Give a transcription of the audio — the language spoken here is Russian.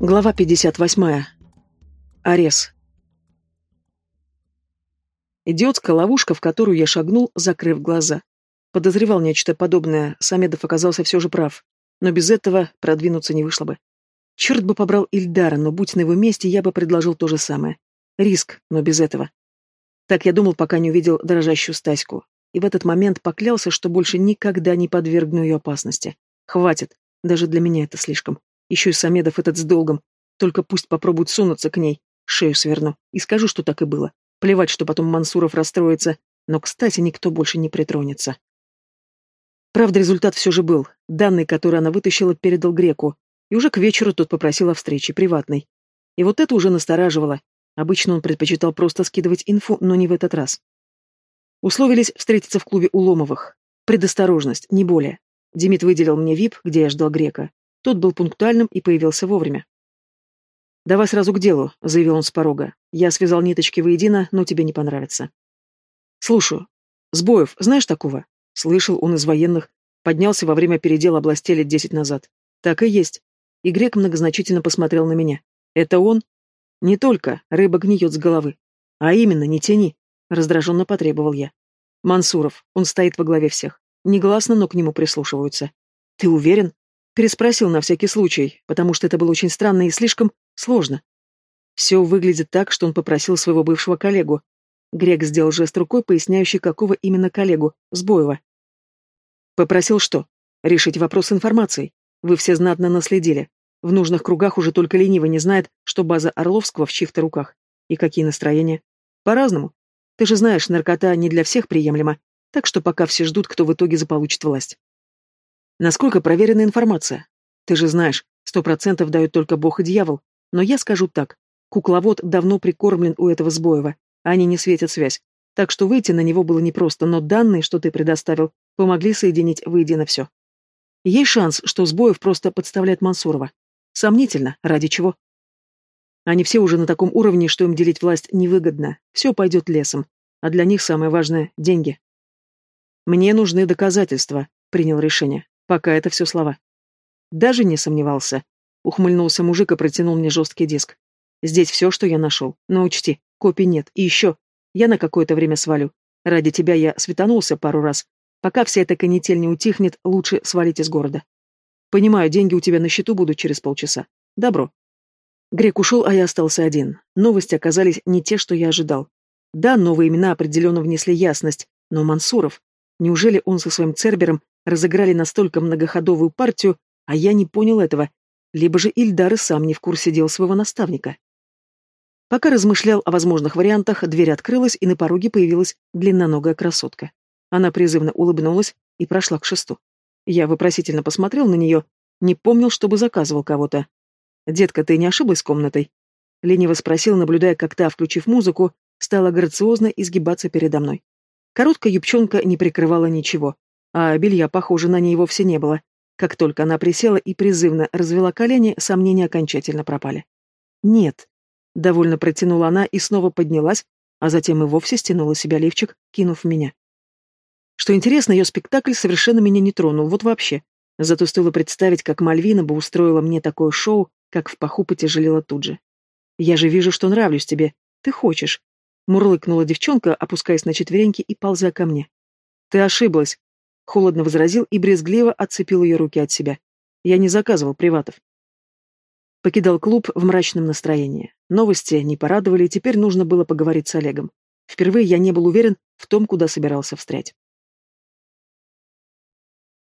Глава 58. Арес. Идиотская ловушка, в которую я шагнул, закрыв глаза. Подозревал нечто подобное, Самедов оказался все же прав. Но без этого продвинуться не вышло бы. Черт бы побрал Ильдара, но будь на его месте, я бы предложил то же самое. Риск, но без этого. Так я думал, пока не увидел дрожащую Стаську. И в этот момент поклялся, что больше никогда не подвергну ее опасности. Хватит, даже для меня это слишком. Еще и Самедов этот с долгом. Только пусть попробует сунуться к ней. Шею сверну. И скажу, что так и было. Плевать, что потом Мансуров расстроится. Но, кстати, никто больше не притронется. Правда, результат все же был. Данные, которые она вытащила, передал Греку. И уже к вечеру тот попросил о встрече, приватной. И вот это уже настораживало. Обычно он предпочитал просто скидывать инфу, но не в этот раз. Условились встретиться в клубе у Ломовых. Предосторожность, не более. Демид выделил мне ВИП, где я ждал Грека. Тот был пунктуальным и появился вовремя. «Давай сразу к делу», — заявил он с порога. «Я связал ниточки воедино, но тебе не понравится». «Слушаю. Сбоев, знаешь такого?» Слышал он из военных. Поднялся во время передела областей лет десять назад. «Так и есть». И Грек многозначительно посмотрел на меня. «Это он?» «Не только. Рыба гниет с головы. А именно, не тяни», — раздраженно потребовал я. «Мансуров. Он стоит во главе всех. Негласно, но к нему прислушиваются. Ты уверен?» Переспросил на всякий случай, потому что это было очень странно и слишком сложно. Все выглядит так, что он попросил своего бывшего коллегу. Грек сделал жест рукой, поясняющий, какого именно коллегу, Сбоева. Попросил что? Решить вопрос информацией. Вы все знатно наследили. В нужных кругах уже только лениво не знает, что база Орловского в чьих-то руках. И какие настроения. По-разному. Ты же знаешь, наркота не для всех приемлема, так что пока все ждут, кто в итоге заполучит власть. Насколько проверена информация? Ты же знаешь, сто процентов дают только бог и дьявол. Но я скажу так. Кукловод давно прикормлен у этого Сбоева. Они не светят связь. Так что выйти на него было непросто, но данные, что ты предоставил, помогли соединить воедино все. Есть шанс, что Сбоев просто подставляет Мансурова. Сомнительно. Ради чего? Они все уже на таком уровне, что им делить власть невыгодно. Все пойдет лесом. А для них самое важное — деньги. Мне нужны доказательства, принял решение. Пока это все слова. Даже не сомневался. Ухмыльнулся мужик и протянул мне жесткий диск. Здесь все, что я нашел. Но учти, копий нет. И еще. Я на какое-то время свалю. Ради тебя я светанулся пару раз. Пока вся эта канитель не утихнет, лучше свалить из города. Понимаю, деньги у тебя на счету будут через полчаса. Добро. Грек ушел, а я остался один. Новости оказались не те, что я ожидал. Да, новые имена определенно внесли ясность, но Мансуров... Неужели он со своим Цербером разыграли настолько многоходовую партию, а я не понял этого, либо же Ильдар и сам не в курсе дел своего наставника. Пока размышлял о возможных вариантах, дверь открылась, и на пороге появилась длинноногая красотка. Она призывно улыбнулась и прошла к шесту. Я вопросительно посмотрел на нее, не помнил, чтобы заказывал кого-то. «Детка, ты не ошиблась комнатой?» Лениво спросил, наблюдая, как та, включив музыку, стала грациозно изгибаться передо мной. Короткая юбчонка не прикрывала ничего, а белья, похоже, на ней вовсе не было. Как только она присела и призывно развела колени, сомнения окончательно пропали. «Нет», — довольно протянула она и снова поднялась, а затем и вовсе стянула себя лифчик, кинув меня. Что интересно, ее спектакль совершенно меня не тронул, вот вообще. Зато стоило представить, как Мальвина бы устроила мне такое шоу, как в паху потяжелела тут же. «Я же вижу, что нравлюсь тебе. Ты хочешь», — мурлыкнула девчонка, опускаясь на четвереньки и ползя ко мне. «Ты ошиблась», Холодно возразил и брезгливо отцепил ее руки от себя. Я не заказывал приватов. Покидал клуб в мрачном настроении. Новости не порадовали, теперь нужно было поговорить с Олегом. Впервые я не был уверен в том, куда собирался встрять.